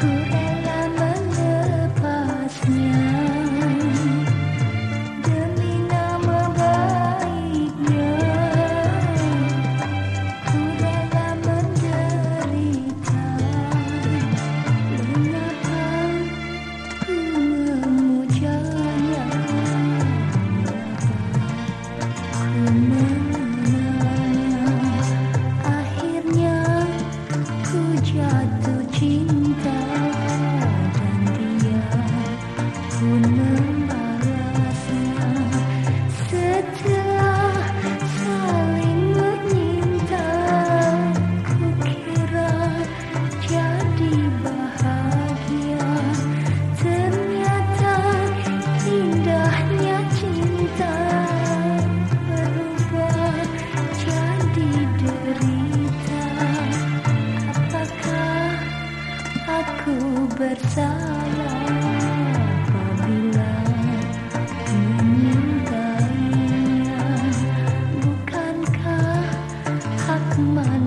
Kurang teman